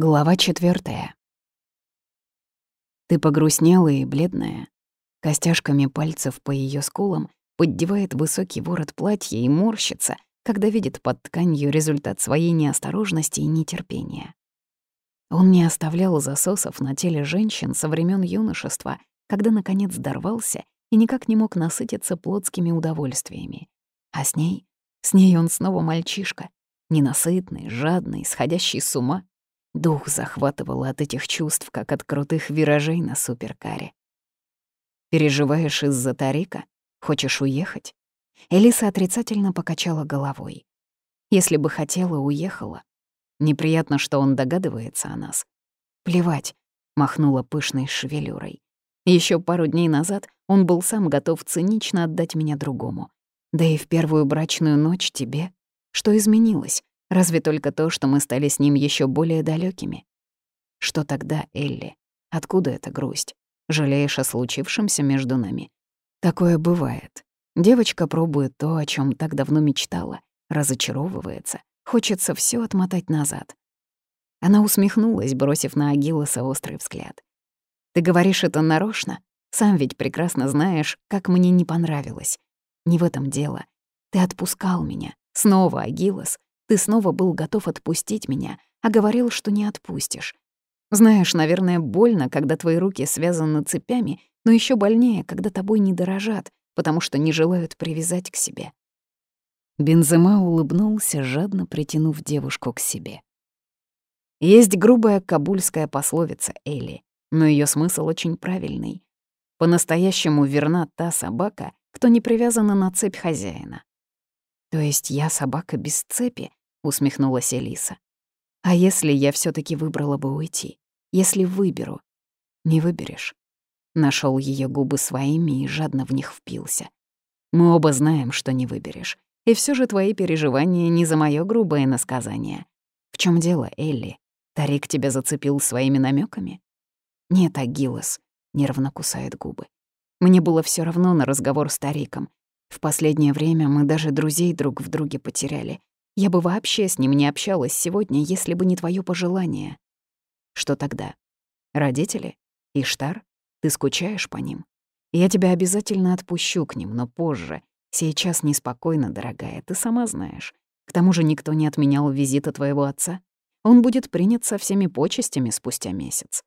Глава четвертая. Ты погрустнела и бледная. Костяшками пальцев по ее скулам поддевает высокий ворот платья и морщится, когда видит под тканью результат своей неосторожности и нетерпения. Он не оставлял засосов на теле женщин со времен юношества, когда, наконец, дорвался и никак не мог насытиться плотскими удовольствиями. А с ней, с ней он снова мальчишка, ненасытный, жадный, сходящий с ума, Дух захватывал от этих чувств, как от крутых виражей на суперкаре. «Переживаешь из-за Тарика? Хочешь уехать?» Элиса отрицательно покачала головой. «Если бы хотела, уехала. Неприятно, что он догадывается о нас. Плевать», — махнула пышной шевелюрой. Еще пару дней назад он был сам готов цинично отдать меня другому. Да и в первую брачную ночь тебе. Что изменилось? Разве только то, что мы стали с ним еще более далекими. Что тогда, Элли? Откуда эта грусть? Жалеешь о случившемся между нами? Такое бывает. Девочка пробует то, о чем так давно мечтала, разочаровывается, хочется все отмотать назад. Она усмехнулась, бросив на Агилоса острый взгляд. «Ты говоришь это нарочно? Сам ведь прекрасно знаешь, как мне не понравилось. Не в этом дело. Ты отпускал меня. Снова, Агилос. Ты снова был готов отпустить меня, а говорил, что не отпустишь. Знаешь, наверное, больно, когда твои руки связаны цепями, но еще больнее, когда тобой не дорожат, потому что не желают привязать к себе. Бензема улыбнулся, жадно притянув девушку к себе. Есть грубая кабульская пословица Элли, но ее смысл очень правильный. По-настоящему верна та собака, кто не привязана на цепь хозяина. То есть я собака без цепи, — усмехнулась Элиса. «А если я все таки выбрала бы уйти? Если выберу?» «Не выберешь». Нашел ее губы своими и жадно в них впился. «Мы оба знаем, что не выберешь. И все же твои переживания не за мое грубое насказание. В чем дело, Элли? Тарик тебя зацепил своими намеками? «Нет, Агилос», — нервно кусает губы. «Мне было все равно на разговор с Тариком. В последнее время мы даже друзей друг в друге потеряли. Я бы вообще с ним не общалась сегодня, если бы не твое пожелание. Что тогда? Родители? Иштар? Ты скучаешь по ним? Я тебя обязательно отпущу к ним, но позже. Сейчас неспокойно, дорогая, ты сама знаешь. К тому же никто не отменял визита твоего отца. Он будет принят со всеми почестями спустя месяц.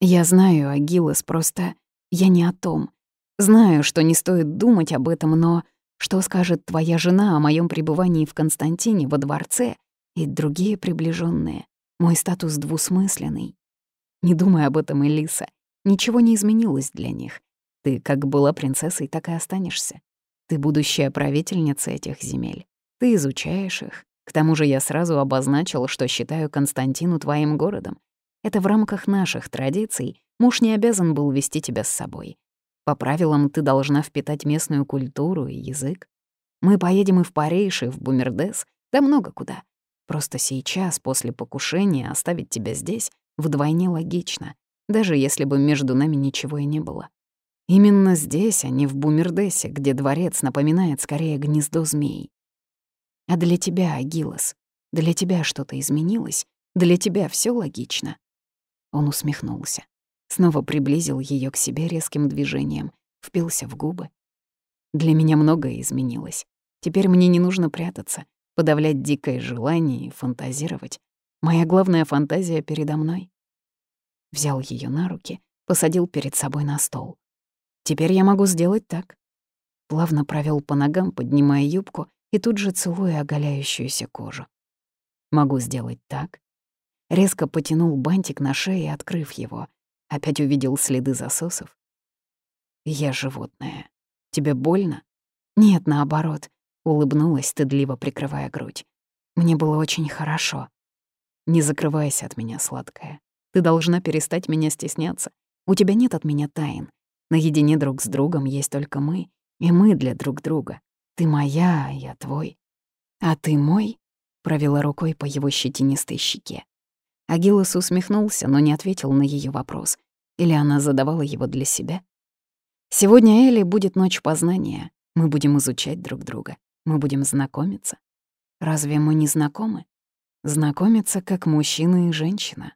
Я знаю, Агилос, просто я не о том. Знаю, что не стоит думать об этом, но что скажет твоя жена о моем пребывании в Константине во дворце и другие приближенные? Мой статус двусмысленный. Не думай об этом, Элиса. Ничего не изменилось для них. Ты как была принцессой, так и останешься. Ты будущая правительница этих земель. Ты изучаешь их. К тому же я сразу обозначил, что считаю Константину твоим городом. Это в рамках наших традиций. Муж не обязан был вести тебя с собой. По правилам, ты должна впитать местную культуру и язык. Мы поедем и в Париж, и в Бумердес, да много куда. Просто сейчас, после покушения, оставить тебя здесь вдвойне логично, даже если бы между нами ничего и не было. Именно здесь, а не в Бумердесе, где дворец напоминает скорее гнездо змей. А для тебя, Агилос, для тебя что-то изменилось? Для тебя все логично?» Он усмехнулся. Снова приблизил ее к себе резким движением, впился в губы. Для меня многое изменилось. Теперь мне не нужно прятаться, подавлять дикое желание и фантазировать. Моя главная фантазия передо мной. Взял ее на руки, посадил перед собой на стол. Теперь я могу сделать так. Плавно провел по ногам, поднимая юбку и тут же целуя оголяющуюся кожу. Могу сделать так. Резко потянул бантик на шее, открыв его — Опять увидел следы засосов. Я животное. Тебе больно? Нет, наоборот. Улыбнулась, стыдливо прикрывая грудь. Мне было очень хорошо. Не закрывайся от меня, сладкая. Ты должна перестать меня стесняться. У тебя нет от меня тайн. Наедине друг с другом есть только мы, и мы для друг друга. Ты моя, а я твой. А ты мой? Провела рукой по его щетинистой щеке. Агилос усмехнулся, но не ответил на ее вопрос. Или она задавала его для себя? Сегодня Элли будет ночь познания. Мы будем изучать друг друга. Мы будем знакомиться. Разве мы не знакомы? Знакомиться как мужчина и женщина.